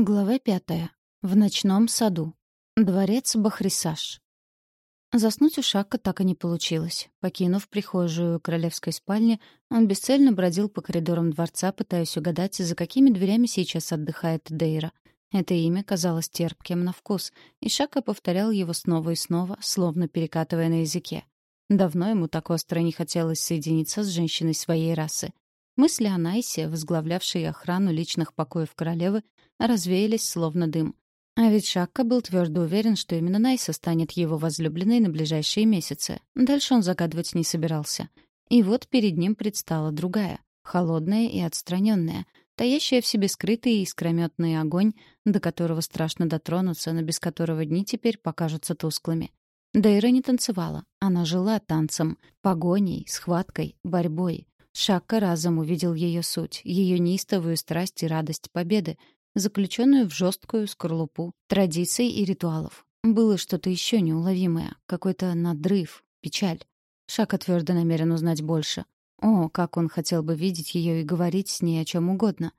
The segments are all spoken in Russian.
Глава пятая. В ночном саду. Дворец Бахрисаж. Заснуть у Шака так и не получилось. Покинув прихожую королевской спальни, он бесцельно бродил по коридорам дворца, пытаясь угадать, за какими дверями сейчас отдыхает Дейра. Это имя казалось терпким на вкус, и Шака повторял его снова и снова, словно перекатывая на языке. Давно ему так остро не хотелось соединиться с женщиной своей расы. Мысли о Найсе, возглавлявшей охрану личных покоев королевы, развеялись словно дым. А ведь Шакка был твердо уверен, что именно Найса станет его возлюбленной на ближайшие месяцы. Дальше он загадывать не собирался. И вот перед ним предстала другая, холодная и отстраненная, таящая в себе скрытый и искрометный огонь, до которого страшно дотронуться, но без которого дни теперь покажутся тусклыми. Дейра не танцевала. Она жила танцем, погоней, схваткой, борьбой. Шакка разом увидел ее суть, ее неистовую страсть и радость победы, заключенную в жесткую скорлупу традиций и ритуалов. Было что-то еще неуловимое, какой-то надрыв, печаль. Шака твердо намерен узнать больше. О, как он хотел бы видеть ее и говорить с ней о чем угодно.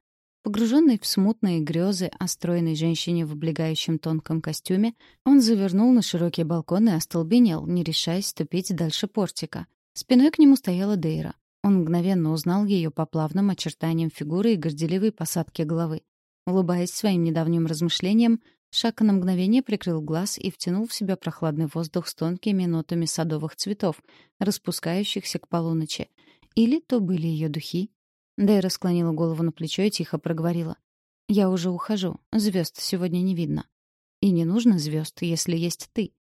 Погруженный в смутные грезы о стройной женщине в облегающем тонком костюме, он завернул на широкий балкон и остолбенел, не решаясь ступить дальше портика. Спиной к нему стояла Дейра. Он мгновенно узнал ее по плавным очертаниям фигуры и горделивой посадке головы. Улыбаясь своим недавним размышлениям, Шака на мгновение прикрыл глаз и втянул в себя прохладный воздух с тонкими нотами садовых цветов, распускающихся к полуночи. Или то были ее духи. Дэйра склонила голову на плечо и тихо проговорила. «Я уже ухожу. Звезд сегодня не видно. И не нужно звезд, если есть ты.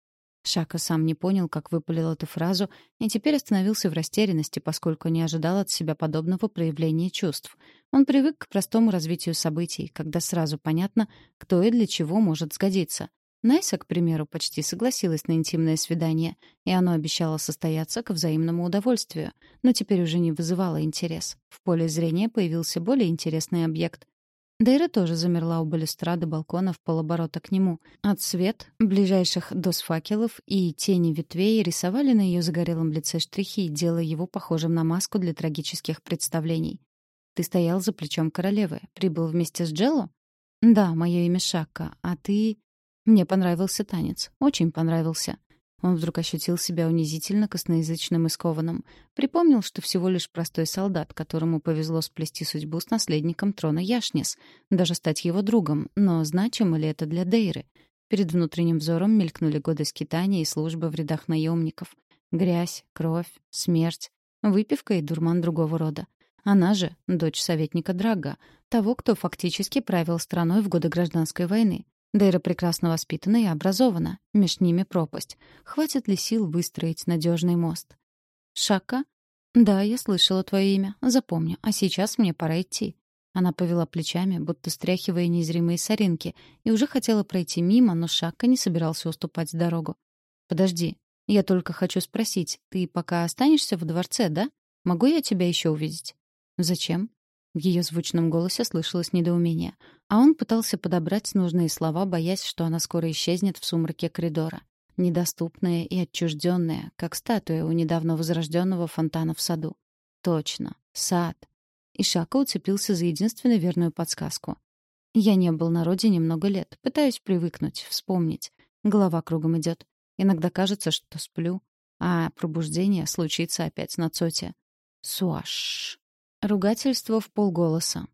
Шака сам не понял, как выпалил эту фразу, и теперь остановился в растерянности, поскольку не ожидал от себя подобного проявления чувств. Он привык к простому развитию событий, когда сразу понятно, кто и для чего может сгодиться. Найса, к примеру, почти согласилась на интимное свидание, и оно обещало состояться к взаимному удовольствию, но теперь уже не вызывало интерес. В поле зрения появился более интересный объект. Дейра тоже замерла у балюстрады балкона в полоборота к нему. От свет ближайших дос факелов и тени ветвей рисовали на ее загорелом лице штрихи, делая его похожим на маску для трагических представлений. «Ты стоял за плечом королевы. Прибыл вместе с Джелло?» «Да, мое имя Шакка. А ты...» «Мне понравился танец. Очень понравился. Он вдруг ощутил себя унизительно косноязычным и скованным. Припомнил, что всего лишь простой солдат, которому повезло сплести судьбу с наследником трона Яшнис, даже стать его другом, но значимо ли это для Дейры? Перед внутренним взором мелькнули годы скитания и службы в рядах наемников. Грязь, кровь, смерть, выпивка и дурман другого рода. Она же — дочь советника Драга, того, кто фактически правил страной в годы гражданской войны. Дейра прекрасно воспитана и образована. Меж ними пропасть. Хватит ли сил выстроить надежный мост? Шака? Да, я слышала твое имя. Запомню. А сейчас мне пора идти. Она повела плечами, будто стряхивая незримые соринки, и уже хотела пройти мимо, но Шака не собирался уступать дорогу. «Подожди. Я только хочу спросить, ты пока останешься в дворце, да? Могу я тебя еще увидеть?» «Зачем?» В ее звучном голосе слышалось недоумение, а он пытался подобрать нужные слова, боясь, что она скоро исчезнет в сумраке коридора. Недоступная и отчужденная, как статуя у недавно возрожденного фонтана в саду. Точно, сад. И Шака уцепился за единственную верную подсказку. Я не был на родине много лет, пытаюсь привыкнуть, вспомнить. Голова кругом идет. Иногда кажется, что сплю, а пробуждение случится опять на цоте. Суаш. Ругательство в полголоса.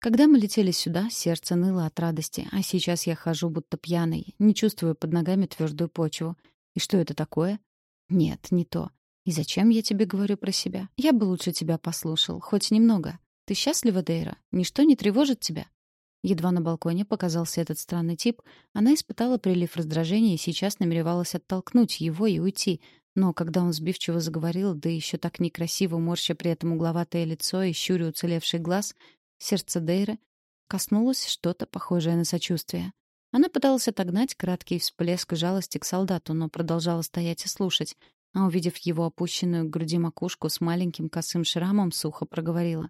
Когда мы летели сюда, сердце ныло от радости, а сейчас я хожу будто пьяный, не чувствую под ногами твердую почву. И что это такое? Нет, не то. И зачем я тебе говорю про себя? Я бы лучше тебя послушал, хоть немного. Ты счастлива, Дейра? Ничто не тревожит тебя? Едва на балконе показался этот странный тип, она испытала прилив раздражения и сейчас намеревалась оттолкнуть его и уйти, но когда он сбивчиво заговорил, да еще так некрасиво морща при этом угловатое лицо и щуря уцелевший глаз, сердце Дейры коснулось что-то похожее на сочувствие. Она пыталась отогнать краткий всплеск жалости к солдату, но продолжала стоять и слушать, а увидев его опущенную к груди макушку с маленьким косым шрамом, сухо проговорила.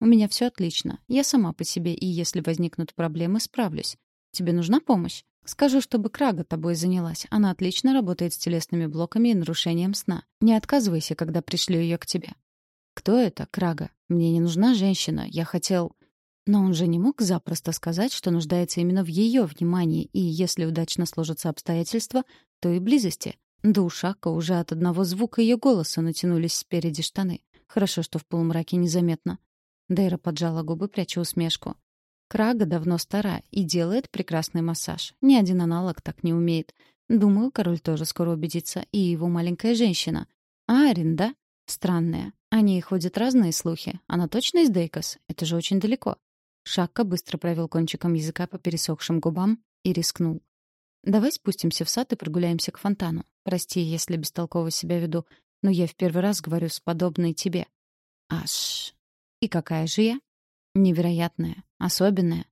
«У меня все отлично. Я сама по себе, и если возникнут проблемы, справлюсь. Тебе нужна помощь? Скажу, чтобы Крага тобой занялась. Она отлично работает с телесными блоками и нарушением сна. Не отказывайся, когда пришлю ее к тебе. Кто это, Крага? Мне не нужна женщина. Я хотел... Но он же не мог запросто сказать, что нуждается именно в ее внимании, и если удачно сложатся обстоятельства, то и близости. До ушака уже от одного звука ее голоса натянулись спереди штаны. Хорошо, что в полумраке незаметно. Дейра поджала губы, пряча усмешку. Крага давно стара и делает прекрасный массаж. Ни один аналог так не умеет. Думаю, король тоже скоро убедится, и его маленькая женщина. А Арин, да? Странная. О ней ходят разные слухи. Она точно из Дейкос? Это же очень далеко. Шакка быстро провел кончиком языка по пересохшим губам и рискнул. «Давай спустимся в сад и прогуляемся к фонтану. Прости, если бестолково себя веду, но я в первый раз говорю с подобной тебе». «Аж... И какая же я?» «Невероятная. Особенная».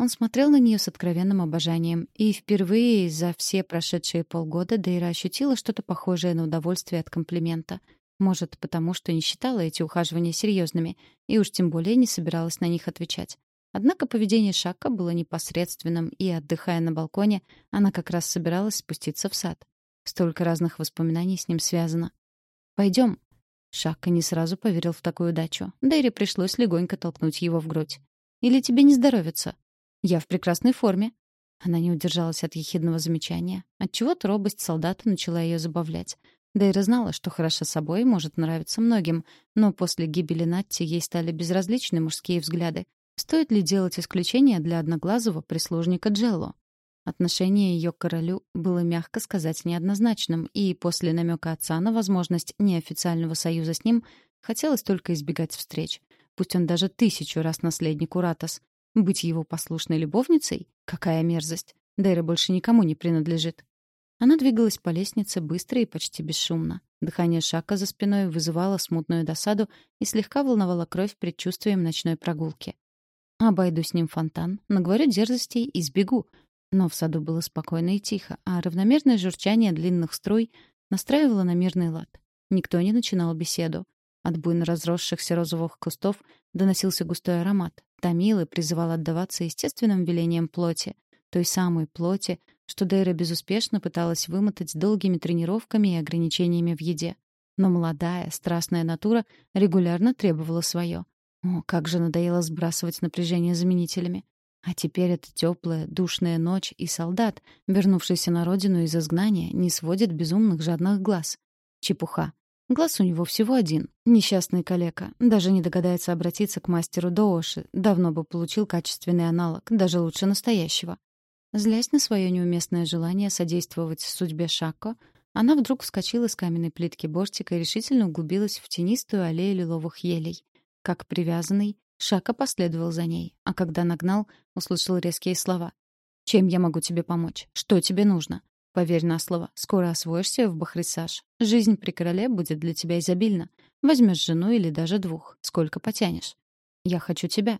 Он смотрел на нее с откровенным обожанием, и впервые за все прошедшие полгода Дейра ощутила что-то похожее на удовольствие от комплимента. Может, потому что не считала эти ухаживания серьезными, и уж тем более не собиралась на них отвечать. Однако поведение Шака было непосредственным, и, отдыхая на балконе, она как раз собиралась спуститься в сад. Столько разных воспоминаний с ним связано. «Пойдем». Шака не сразу поверил в такую удачу. Дэри пришлось легонько толкнуть его в грудь. «Или тебе не здоровится?» «Я в прекрасной форме». Она не удержалась от ехидного замечания. Отчего-то робость солдата начала ее забавлять. Дейра знала, что хороша собой может нравиться многим, но после гибели Натти ей стали безразличны мужские взгляды, Стоит ли делать исключение для одноглазого прислужника Джелло? Отношение ее к королю было, мягко сказать, неоднозначным, и после намека отца на возможность неофициального союза с ним хотелось только избегать встреч. Пусть он даже тысячу раз наследник Уратос. Быть его послушной любовницей? Какая мерзость. Дейра больше никому не принадлежит. Она двигалась по лестнице быстро и почти бесшумно. Дыхание Шака за спиной вызывало смутную досаду и слегка волновало кровь предчувствием ночной прогулки. Обойду с ним фонтан, наговорю дерзостей и сбегу. Но в саду было спокойно и тихо, а равномерное журчание длинных струй настраивало на мирный лад. Никто не начинал беседу. От буйно разросшихся розовых кустов доносился густой аромат. Томил и призывал отдаваться естественным велениям плоти. Той самой плоти, что Дейра безуспешно пыталась вымотать долгими тренировками и ограничениями в еде. Но молодая, страстная натура регулярно требовала свое. О, как же надоело сбрасывать напряжение заменителями. А теперь эта теплая, душная ночь и солдат, вернувшийся на родину из изгнания, не сводит безумных жадных глаз. Чепуха. Глаз у него всего один. Несчастный калека. Даже не догадается обратиться к мастеру Дооши. Давно бы получил качественный аналог, даже лучше настоящего. Злясь на свое неуместное желание содействовать судьбе Шако, она вдруг вскочила с каменной плитки бортика и решительно углубилась в тенистую аллею лиловых елей. Как привязанный, Шака последовал за ней, а когда нагнал, услышал резкие слова. «Чем я могу тебе помочь? Что тебе нужно? Поверь на слово, скоро освоишься в Бахрисаж. Жизнь при короле будет для тебя изобильна. Возьмешь жену или даже двух, сколько потянешь. Я хочу тебя».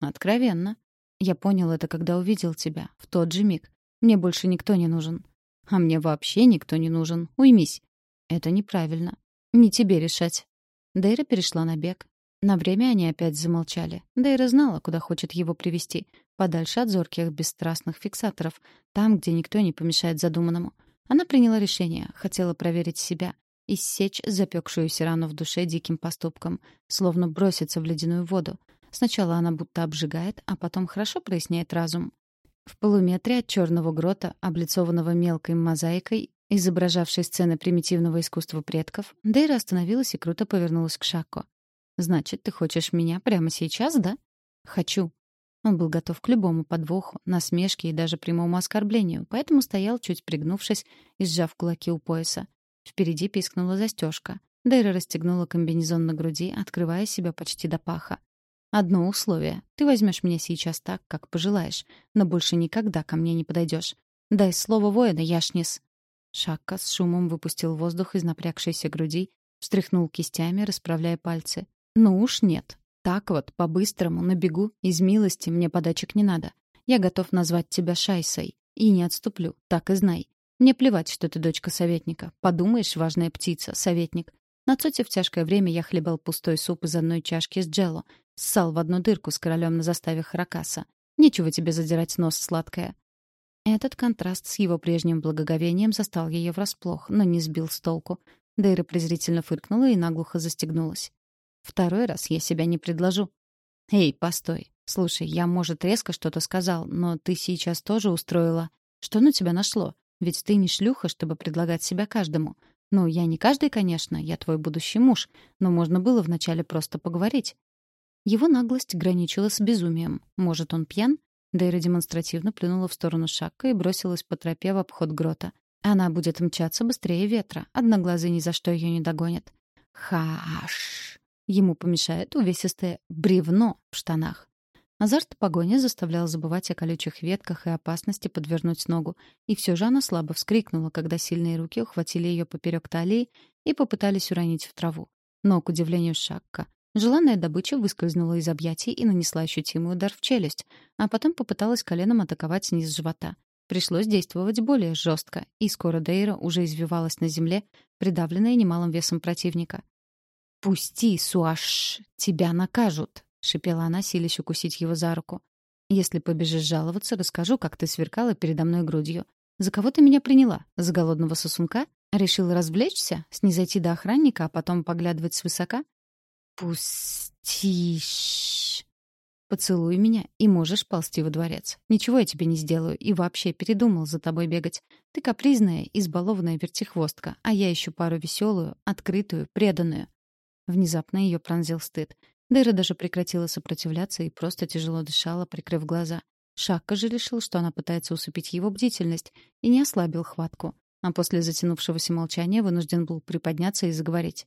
«Откровенно. Я понял это, когда увидел тебя, в тот же миг. Мне больше никто не нужен. А мне вообще никто не нужен. Уймись. Это неправильно. Не тебе решать. Дейра перешла на бег, на время они опять замолчали. Дейра знала, куда хочет его привести, подальше от зорких бесстрастных фиксаторов, там, где никто не помешает задуманному. Она приняла решение, хотела проверить себя, иссечь запекшуюся рану в душе диким поступком, словно броситься в ледяную воду. Сначала она будто обжигает, а потом хорошо проясняет разум. В полуметре от черного грота, облицованного мелкой мозаикой, изображавшей сцены примитивного искусства предков, Дейра остановилась и круто повернулась к Шако. «Значит, ты хочешь меня прямо сейчас, да?» «Хочу». Он был готов к любому подвоху, насмешке и даже прямому оскорблению, поэтому стоял, чуть пригнувшись и сжав кулаки у пояса. Впереди пискнула застежка. Дейра расстегнула комбинезон на груди, открывая себя почти до паха. «Одно условие. Ты возьмешь меня сейчас так, как пожелаешь, но больше никогда ко мне не подойдешь. Дай слово воина, Яшнис». Шакка с шумом выпустил воздух из напрягшейся груди, встряхнул кистями, расправляя пальцы. Ну уж нет. Так вот, по-быстрому, на бегу, из милости мне подачек не надо. Я готов назвать тебя Шайсой. И не отступлю, так и знай. Мне плевать, что ты дочка советника. Подумаешь, важная птица, советник. На цоте в тяжкое время я хлебал пустой суп из одной чашки с джелло. Ссал в одну дырку с королем на заставе Харакаса. Нечего тебе задирать нос, сладкая. Этот контраст с его прежним благоговением застал ее врасплох, но не сбил с толку. Дейра презрительно фыркнула и наглухо застегнулась. Второй раз я себя не предложу. Эй, постой. Слушай, я, может, резко что-то сказал, но ты сейчас тоже устроила. Что на тебя нашло? Ведь ты не шлюха, чтобы предлагать себя каждому. Ну, я не каждый, конечно, я твой будущий муж, но можно было вначале просто поговорить. Его наглость граничила с безумием. Может, он пьян? Дейра демонстративно плюнула в сторону Шакка и бросилась по тропе в обход грота. Она будет мчаться быстрее ветра. Одноглазый ни за что ее не догонит. Хаш! Ему помешает увесистое бревно в штанах. Азарт погони заставлял забывать о колючих ветках и опасности подвернуть ногу, и все же она слабо вскрикнула, когда сильные руки ухватили ее поперек талии и попытались уронить в траву. Но, к удивлению Шакка, желанная добыча выскользнула из объятий и нанесла ощутимый удар в челюсть, а потом попыталась коленом атаковать низ живота. Пришлось действовать более жестко, и скоро Дейра уже извивалась на земле, придавленная немалым весом противника. «Пусти, Суаш, тебя накажут!» — шипела она, силясь укусить его за руку. «Если побежишь жаловаться, расскажу, как ты сверкала передо мной грудью. За кого ты меня приняла? За голодного сосунка? Решила развлечься? Снизойти до охранника, а потом поглядывать свысока? Пустишь. Поцелуй меня, и можешь ползти во дворец. Ничего я тебе не сделаю, и вообще передумал за тобой бегать. Ты капризная, избалованная вертихвостка, а я ищу пару веселую, открытую, преданную». Внезапно ее пронзил стыд. Дэра даже прекратила сопротивляться и просто тяжело дышала, прикрыв глаза. Шакка же решил, что она пытается усыпить его бдительность, и не ослабил хватку. А после затянувшегося молчания вынужден был приподняться и заговорить.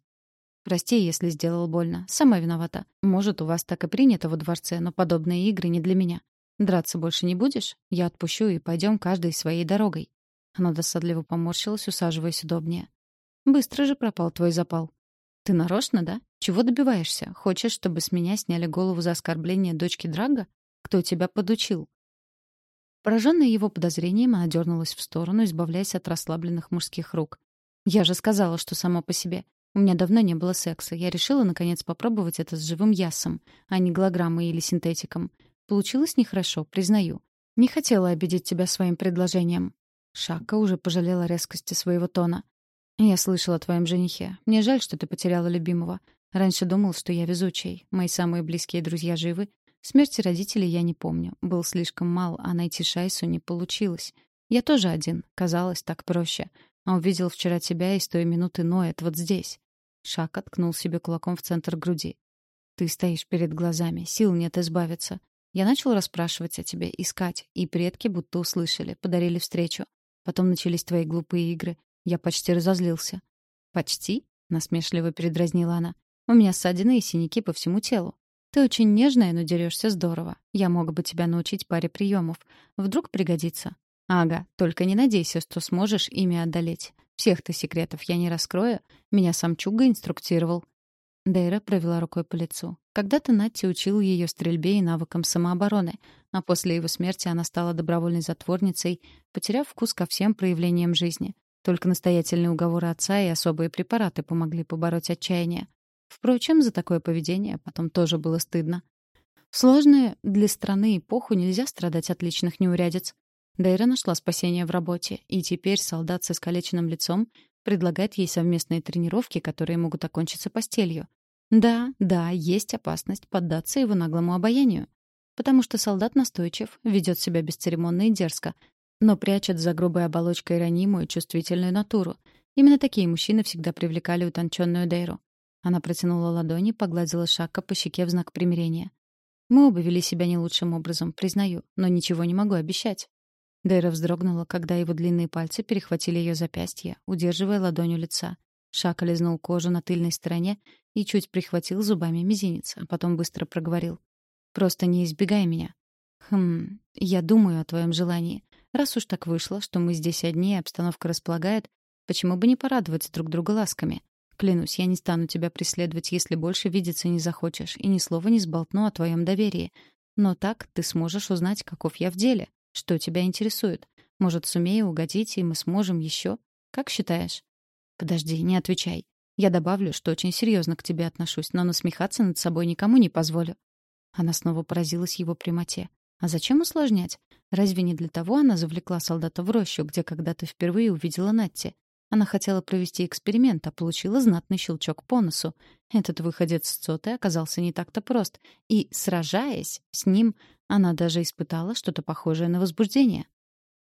«Прости, если сделал больно. Сама виновата. Может, у вас так и принято во дворце, но подобные игры не для меня. Драться больше не будешь? Я отпущу, и пойдем каждой своей дорогой». Она досадливо поморщилась, усаживаясь удобнее. «Быстро же пропал твой запал». «Ты нарочно, да? Чего добиваешься? Хочешь, чтобы с меня сняли голову за оскорбление дочки Драга? Кто тебя подучил?» Пораженная его подозрением, она дернулась в сторону, избавляясь от расслабленных мужских рук. «Я же сказала, что сама по себе. У меня давно не было секса. Я решила, наконец, попробовать это с живым ясом, а не голограммой или синтетиком. Получилось нехорошо, признаю. Не хотела обидеть тебя своим предложением». Шака уже пожалела резкости своего тона. «Я слышала о твоем женихе. Мне жаль, что ты потеряла любимого. Раньше думал, что я везучий. Мои самые близкие друзья живы. Смерти родителей я не помню. Был слишком мал, а найти Шайсу не получилось. Я тоже один. Казалось, так проще. А увидел вчера тебя и с той минуты ноет вот здесь». Шак откнул себе кулаком в центр груди. «Ты стоишь перед глазами. Сил нет избавиться. Я начал расспрашивать о тебе, искать, и предки будто услышали, подарили встречу. Потом начались твои глупые игры. Я почти разозлился. «Почти?» — насмешливо передразнила она. «У меня ссадины и синяки по всему телу. Ты очень нежная, но дерешься здорово. Я мог бы тебя научить паре приемов. Вдруг пригодится». «Ага, только не надейся, что сможешь ими одолеть. Всех ты секретов я не раскрою. Меня сам Чуга инструктировал». Дейра провела рукой по лицу. Когда-то Натти учил ее стрельбе и навыкам самообороны, а после его смерти она стала добровольной затворницей, потеряв вкус ко всем проявлениям жизни. Только настоятельные уговоры отца и особые препараты помогли побороть отчаяние. Впрочем, за такое поведение потом тоже было стыдно. В сложную для страны эпоху нельзя страдать от личных неурядиц. Дейра нашла спасение в работе, и теперь солдат с искалеченным лицом предлагает ей совместные тренировки, которые могут окончиться постелью. Да, да, есть опасность поддаться его наглому обаянию. Потому что солдат настойчив, ведет себя бесцеремонно и дерзко, но прячет за грубой оболочкой ранимую, чувствительную натуру. Именно такие мужчины всегда привлекали утонченную Дейру. Она протянула ладони, погладила Шака по щеке в знак примирения. «Мы оба вели себя не лучшим образом, признаю, но ничего не могу обещать». Дейра вздрогнула, когда его длинные пальцы перехватили ее запястье, удерживая ладонью лица. Шака лизнул кожу на тыльной стороне и чуть прихватил зубами мизинец, а потом быстро проговорил. «Просто не избегай меня». «Хм, я думаю о твоем желании. Раз уж так вышло, что мы здесь одни, и обстановка располагает, почему бы не порадовать друг друга ласками? Клянусь, я не стану тебя преследовать, если больше видеться не захочешь, и ни слова не сболтну о твоем доверии. Но так ты сможешь узнать, каков я в деле, что тебя интересует. Может, сумею угодить, и мы сможем еще? Как считаешь? Подожди, не отвечай. Я добавлю, что очень серьезно к тебе отношусь, но насмехаться над собой никому не позволю. Она снова поразилась его прямоте. А зачем усложнять? Разве не для того она завлекла солдата в рощу, где когда-то впервые увидела Натти? Она хотела провести эксперимент, а получила знатный щелчок по носу. Этот выходец с Цоты оказался не так-то прост, и, сражаясь с ним, она даже испытала что-то похожее на возбуждение.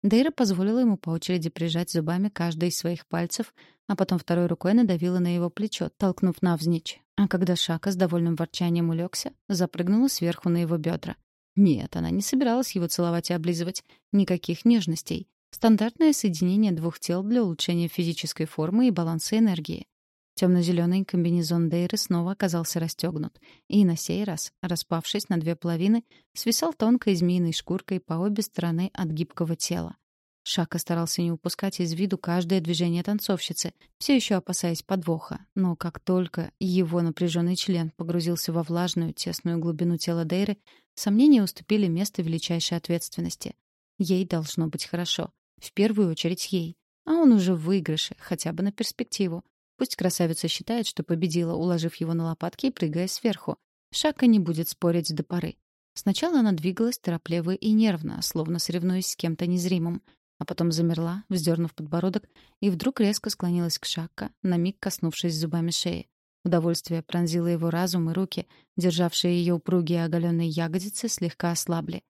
Дейра позволила ему по очереди прижать зубами каждый из своих пальцев, а потом второй рукой надавила на его плечо, толкнув навзничь. А когда Шака с довольным ворчанием улегся, запрыгнула сверху на его бедра. Нет, она не собиралась его целовать и облизывать. Никаких нежностей. Стандартное соединение двух тел для улучшения физической формы и баланса энергии. Темно-зеленый комбинезон Дейры снова оказался расстегнут, и на сей раз, распавшись на две половины, свисал тонкой змеиной шкуркой по обе стороны от гибкого тела. Шака старался не упускать из виду каждое движение танцовщицы, все еще опасаясь подвоха. Но как только его напряженный член погрузился во влажную, тесную глубину тела Дейры, сомнения уступили место величайшей ответственности. Ей должно быть хорошо. В первую очередь ей. А он уже в выигрыше, хотя бы на перспективу. Пусть красавица считает, что победила, уложив его на лопатки и прыгая сверху. Шака не будет спорить до поры. Сначала она двигалась торопливо и нервно, словно соревнуясь с кем-то незримым, а потом замерла, вздернув подбородок, и вдруг резко склонилась к Шакка, на миг коснувшись зубами шеи. Удовольствие пронзило его разум и руки, державшие ее упругие оголенные ягодицы, слегка ослабли.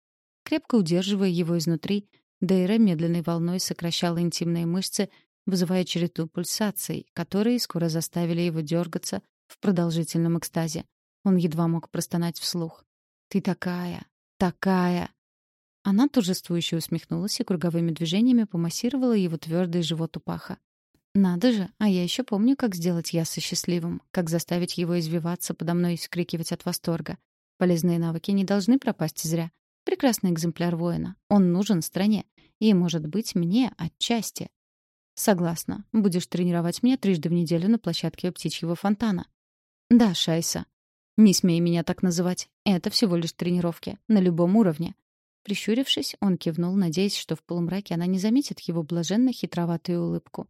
Крепко удерживая его изнутри, Дейра медленной волной сокращала интимные мышцы, вызывая череду пульсаций, которые скоро заставили его дергаться в продолжительном экстазе. Он едва мог простонать вслух. «Ты такая! Такая!» Она торжествующе усмехнулась и круговыми движениями помассировала его твердый живот у паха. «Надо же, а я еще помню, как сделать Яса счастливым, как заставить его извиваться подо мной и скрикивать от восторга. Полезные навыки не должны пропасть зря. Прекрасный экземпляр воина. Он нужен стране. И, может быть, мне отчасти. Согласна. Будешь тренировать меня трижды в неделю на площадке птичьего фонтана. Да, Шайса. Не смей меня так называть. Это всего лишь тренировки. На любом уровне. Прищурившись, он кивнул, надеясь, что в полумраке она не заметит его блаженно хитроватую улыбку.